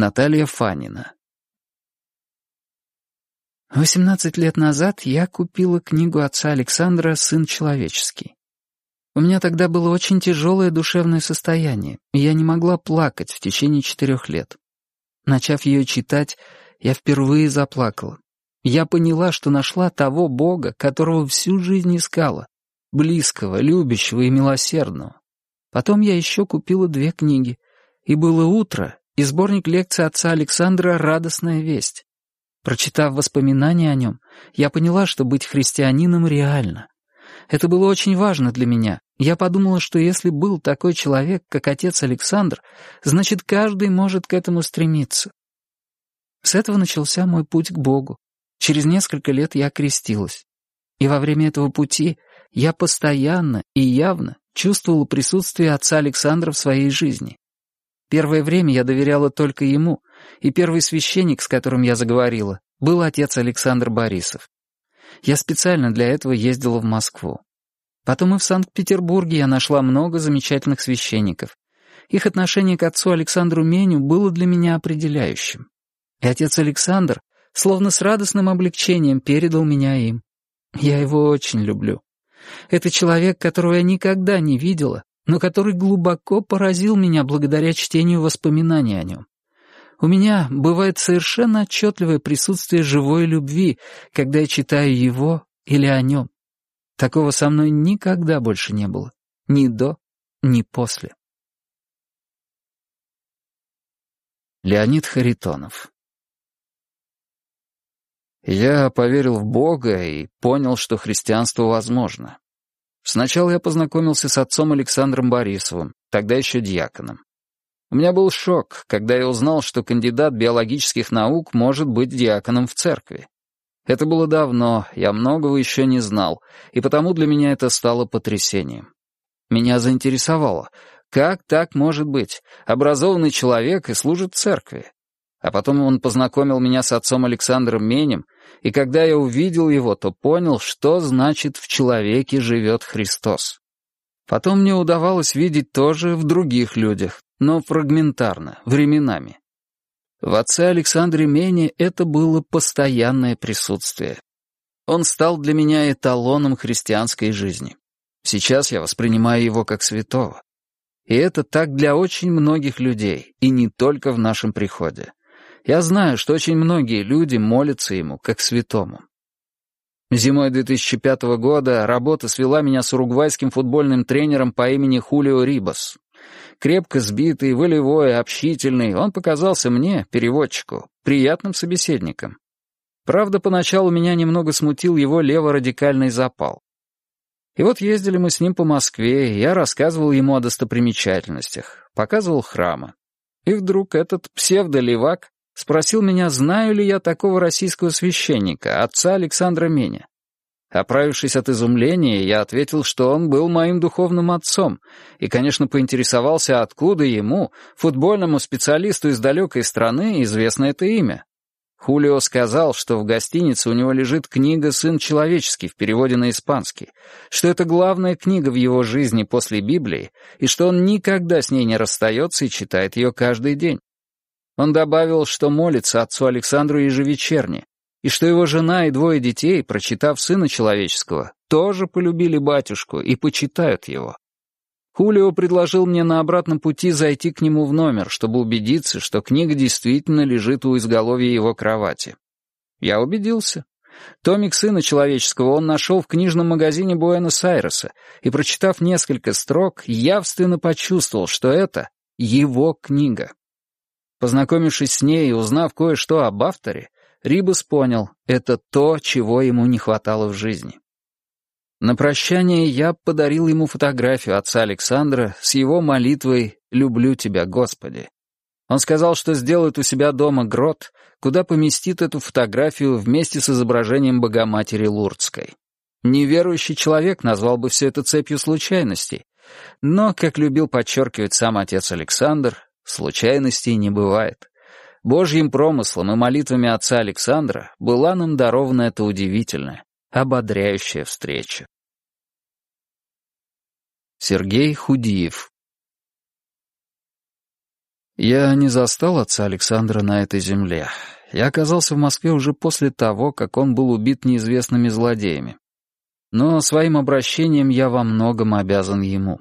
Наталья Фанина. Восемнадцать лет назад я купила книгу отца Александра «Сын человеческий». У меня тогда было очень тяжелое душевное состояние, и я не могла плакать в течение четырех лет. Начав ее читать, я впервые заплакала. Я поняла, что нашла того Бога, которого всю жизнь искала, близкого, любящего и милосердного. Потом я еще купила две книги, и было утро, и сборник лекций отца Александра «Радостная весть». Прочитав воспоминания о нем, я поняла, что быть христианином реально. Это было очень важно для меня. Я подумала, что если был такой человек, как отец Александр, значит, каждый может к этому стремиться. С этого начался мой путь к Богу. Через несколько лет я крестилась. И во время этого пути я постоянно и явно чувствовала присутствие отца Александра в своей жизни. Первое время я доверяла только ему, и первый священник, с которым я заговорила, был отец Александр Борисов. Я специально для этого ездила в Москву. Потом и в Санкт-Петербурге я нашла много замечательных священников. Их отношение к отцу Александру Меню было для меня определяющим. И отец Александр словно с радостным облегчением передал меня им. Я его очень люблю. Это человек, которого я никогда не видела, но который глубоко поразил меня благодаря чтению воспоминаний о нем. У меня бывает совершенно отчетливое присутствие живой любви, когда я читаю его или о нем. Такого со мной никогда больше не было. Ни до, ни после. Леонид Харитонов Я поверил в Бога и понял, что христианство возможно. Сначала я познакомился с отцом Александром Борисовым, тогда еще дьяконом. У меня был шок, когда я узнал, что кандидат биологических наук может быть диаконом в церкви. Это было давно, я многого еще не знал, и потому для меня это стало потрясением. Меня заинтересовало, как так может быть, образованный человек и служит церкви. А потом он познакомил меня с отцом Александром Менем, и когда я увидел его, то понял, что значит «в человеке живет Христос». Потом мне удавалось видеть тоже в других людях, но фрагментарно, временами. В отце Александре Мене это было постоянное присутствие. Он стал для меня эталоном христианской жизни. Сейчас я воспринимаю его как святого. И это так для очень многих людей, и не только в нашем приходе. Я знаю, что очень многие люди молятся ему как святому. Зимой 2005 года работа свела меня с уругвайским футбольным тренером по имени Хулио Рибас. Крепко сбитый, волевой, общительный, он показался мне, переводчику, приятным собеседником. Правда, поначалу меня немного смутил его леворадикальный запал. И вот ездили мы с ним по Москве, и я рассказывал ему о достопримечательностях, показывал храмы. И вдруг этот псевдолевак Спросил меня, знаю ли я такого российского священника, отца Александра Меня. Оправившись от изумления, я ответил, что он был моим духовным отцом, и, конечно, поинтересовался, откуда ему, футбольному специалисту из далекой страны, известно это имя. Хулио сказал, что в гостинице у него лежит книга «Сын человеческий» в переводе на испанский, что это главная книга в его жизни после Библии, и что он никогда с ней не расстается и читает ее каждый день. Он добавил, что молится отцу Александру ежевечерне, и что его жена и двое детей, прочитав Сына Человеческого, тоже полюбили батюшку и почитают его. Хулио предложил мне на обратном пути зайти к нему в номер, чтобы убедиться, что книга действительно лежит у изголовья его кровати. Я убедился. Томик Сына Человеческого он нашел в книжном магазине Буэнос-Айреса, и, прочитав несколько строк, явственно почувствовал, что это его книга. Познакомившись с ней и узнав кое-что об авторе, Рибус понял, это то, чего ему не хватало в жизни. На прощание я подарил ему фотографию отца Александра с его молитвой «Люблю тебя, Господи». Он сказал, что сделает у себя дома грот, куда поместит эту фотографию вместе с изображением Богоматери Лурдской. Неверующий человек назвал бы все это цепью случайностей, но, как любил подчеркивать сам отец Александр, Случайностей не бывает. Божьим промыслом и молитвами отца Александра была нам дарована эта удивительная, ободряющая встреча. Сергей Худиев Я не застал отца Александра на этой земле. Я оказался в Москве уже после того, как он был убит неизвестными злодеями. Но своим обращением я во многом обязан ему.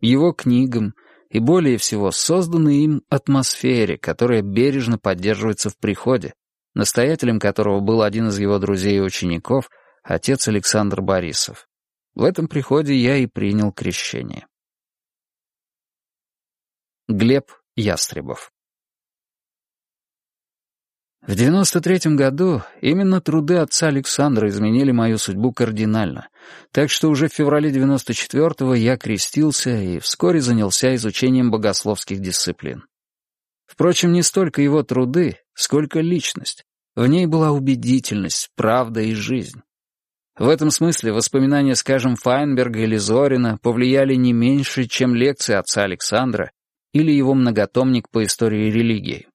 Его книгам и, более всего, созданной им атмосфере, которая бережно поддерживается в приходе, настоятелем которого был один из его друзей и учеников, отец Александр Борисов. В этом приходе я и принял крещение. Глеб Ястребов. В 93-м году именно труды отца Александра изменили мою судьбу кардинально, так что уже в феврале 94-го я крестился и вскоре занялся изучением богословских дисциплин. Впрочем, не столько его труды, сколько личность. В ней была убедительность, правда и жизнь. В этом смысле воспоминания, скажем, Файнберга или Зорина повлияли не меньше, чем лекции отца Александра или его многотомник по истории религии.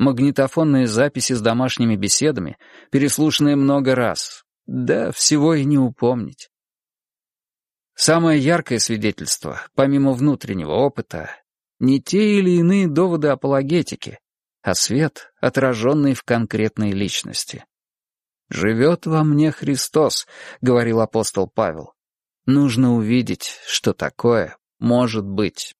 Магнитофонные записи с домашними беседами, переслушанные много раз. Да, всего и не упомнить. Самое яркое свидетельство, помимо внутреннего опыта, не те или иные доводы апологетики, а свет, отраженный в конкретной личности. «Живет во мне Христос», — говорил апостол Павел. «Нужно увидеть, что такое может быть».